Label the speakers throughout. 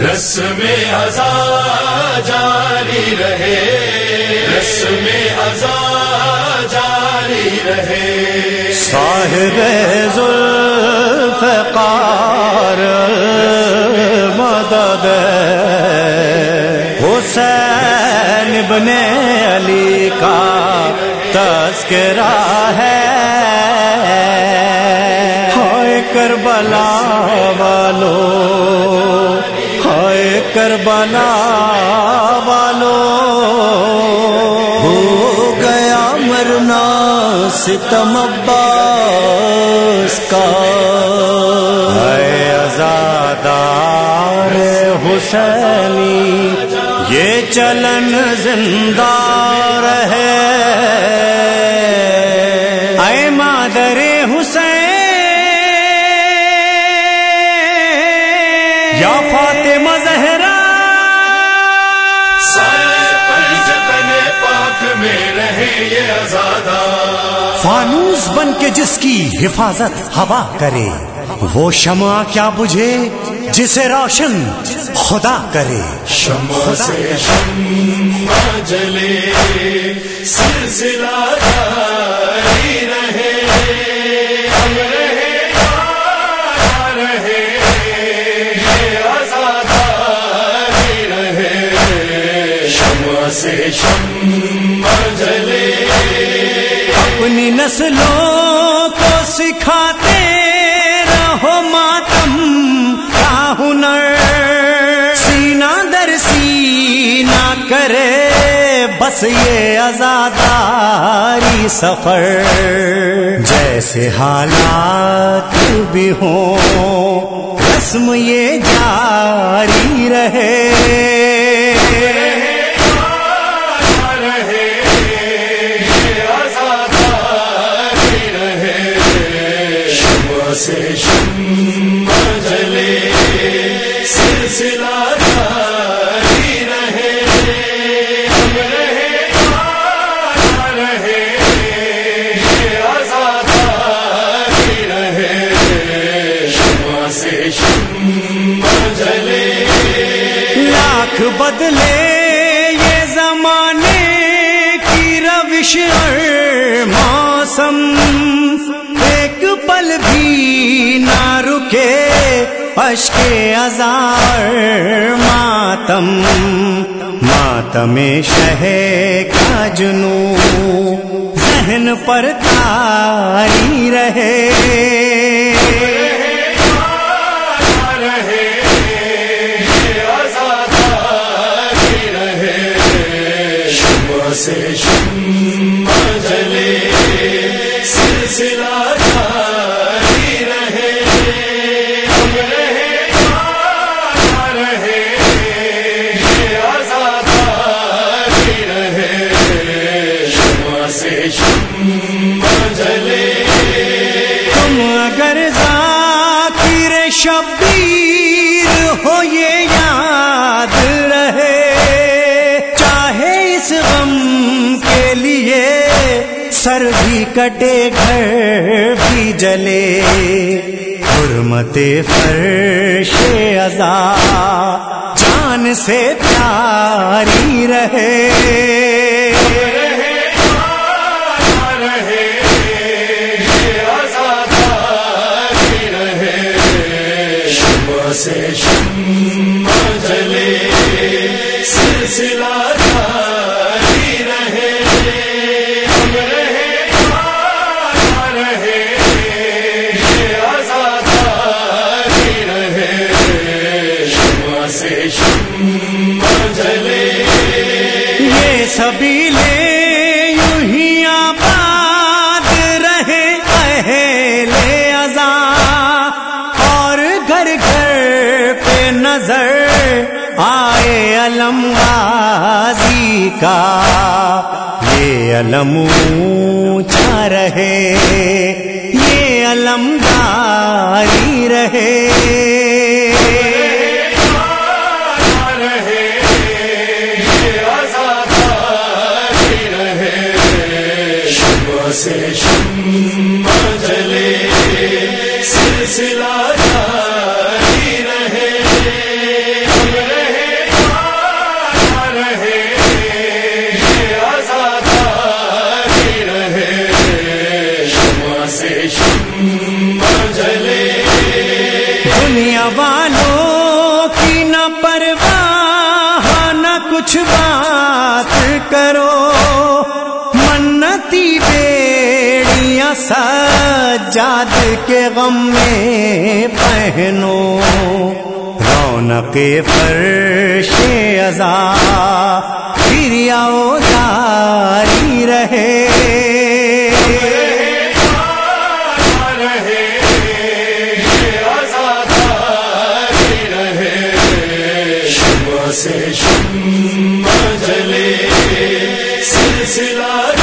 Speaker 1: رس میں ازا جاری رہے۔ رس میں ازا جاری رہے۔
Speaker 2: صاحب ذوالفقار مدد حسین ابن علی کا تذکرہ ہے۔ ہائے کربلا والو۔ ہائے کربلا والو ہو گیا مرنا ستم عباس کا۔ ہے ازادار حسینی، یہ چلن زندہ رہے۔ اے مادر بن کے جس کی حفاظت ہوا کرے، وہ شمع کیا بجھے جسے روشن خدا کرے۔
Speaker 1: شمع سے شمع جلے سلسلہ جاری رہے سے شمع جلے
Speaker 2: اپنی نسلوں کو سکھاتے رہو ماتم کا ہنر۔ سینا در سینا کرے بس یہ آزاداری سفر۔ جیسے حالات بھی ہوں، رسم یہ جاری رہے۔ بدلے یہ زمانے کی روش اور موسم۔ ایک پل بھی نہ رکے اشک ازار۔ ماتم ماتم شہ کا جنو ذہن پر تاری رہے۔
Speaker 1: سے شمع جلے سلسلہ جاری رہے ہم رہے یا
Speaker 2: سر بھی کٹے گھر بھی جلے۔ حرمت فرش ازا جان سے پیاری رہے۔
Speaker 1: سے شمع جلے، سلسلہ یہ
Speaker 2: سبھی لے یوں ہی آباد رہے، اہل ازا اور گھر گھر پہ نظر آئے علم غازی کا۔ یہ علم اونچا رہے، یہ علم داری رہے۔ دنیا والوں کی نہ پرواہ نہ کچھ بات کرو۔ منتی بیڑیاں سجاد کے غم میں پہنو۔ رونق فرش ازا پھر جاری رہے۔
Speaker 1: سلسلہ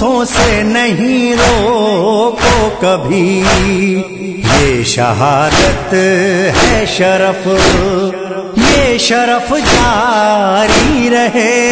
Speaker 1: سو سے
Speaker 2: نہیں روکو کبھی۔ یہ شہادت ہے شرف یہ شرف جاری رہے۔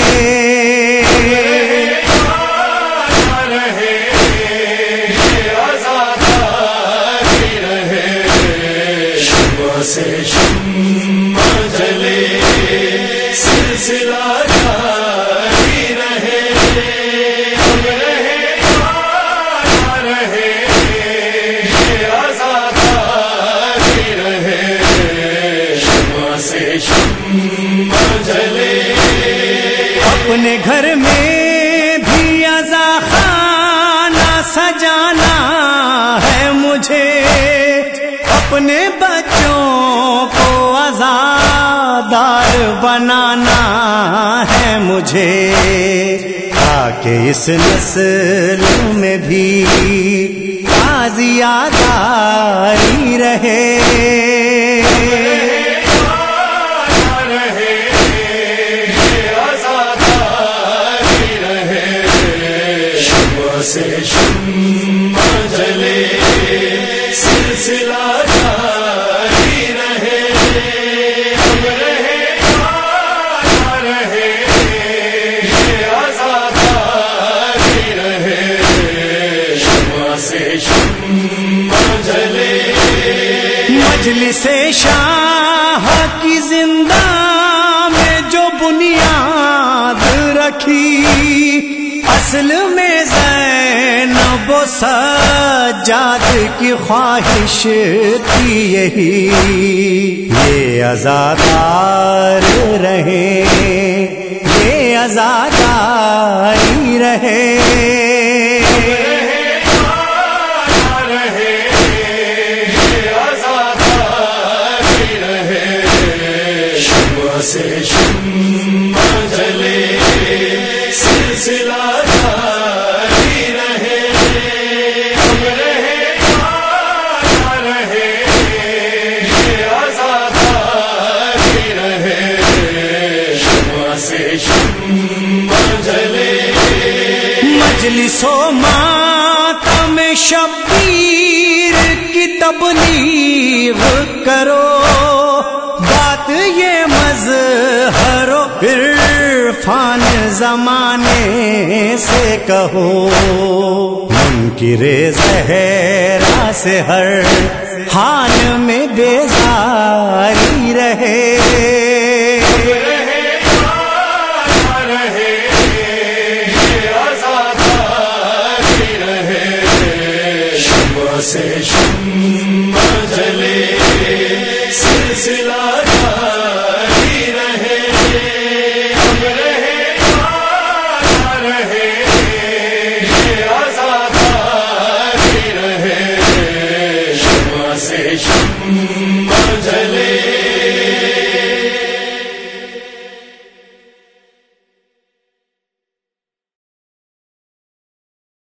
Speaker 2: کہ اس نسل میں بھی تازیہ داری
Speaker 1: رہے۔
Speaker 2: مجلس شاہ کی زندہ میں جو بنیاد رکھی، اصل میں زینب و سجاد کی خواہش تھی یہی۔ یہ ازادار رہے یہ ازاداری مجلس و ماتم شبیر کی تبلیغ کرو۔ بات یہ مظہر و عرفان زمانے سے کہو۔ منکر زہرا سے ہر حال میں بیزاری